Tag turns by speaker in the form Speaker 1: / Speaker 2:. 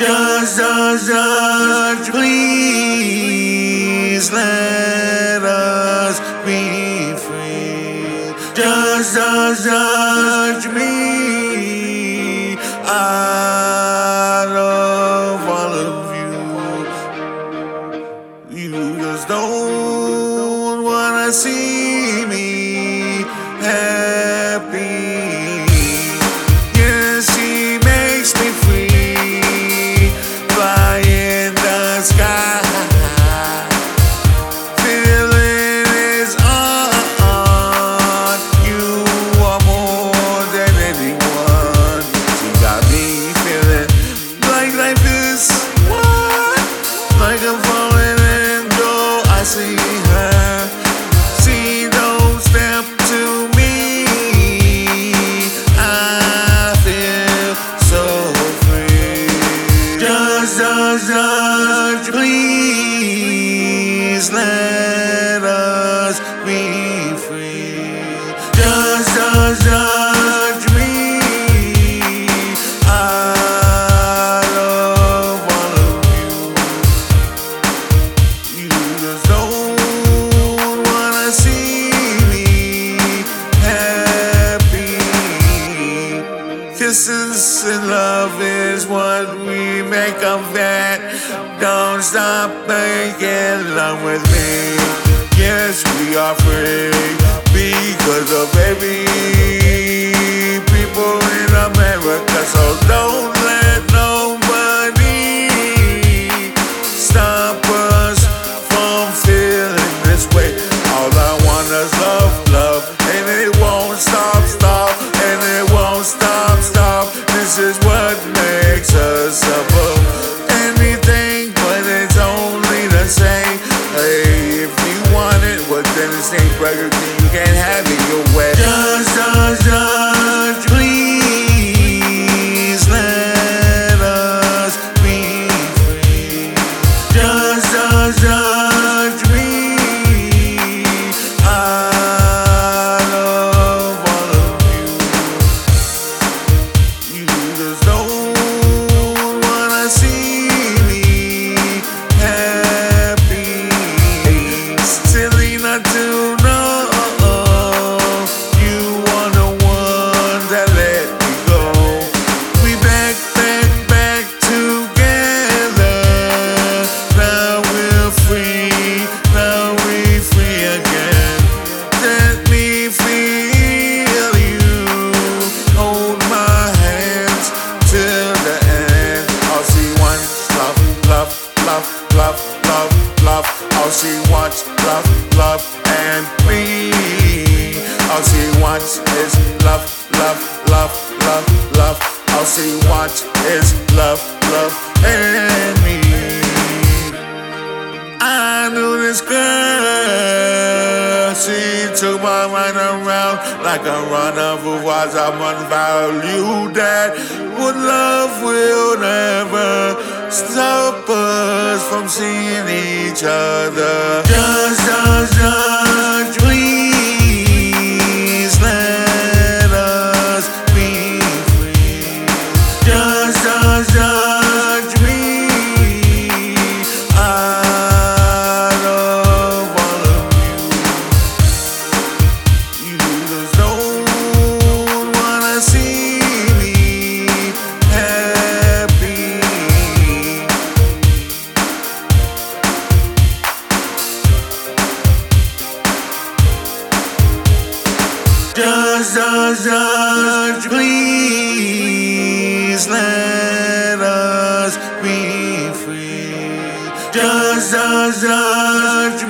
Speaker 1: Judge, judge, judge, please let us be free. Judge, judge, judge me out of all of you. You just don't wanna see Judge, judge, please let us be free. Judge, judge, judge love is what we make of that. Don't stop making love with me. Yes, we are free because of baby Burger King. You can't have it your way. Judge, judge, judge, please let us be free. Judge, judge, judge me out of all of you. You just don't wanna see me happy. Silly not to know love, love, and me. All she wants is love, love, love, love, love. All she wants is love, love, and me. I knew this girl. She took my mind around like a rendezvous was a value that would love will never stop us from seeing each other. Just, just, Judge, judge, please let us be free. Judge, judge, judge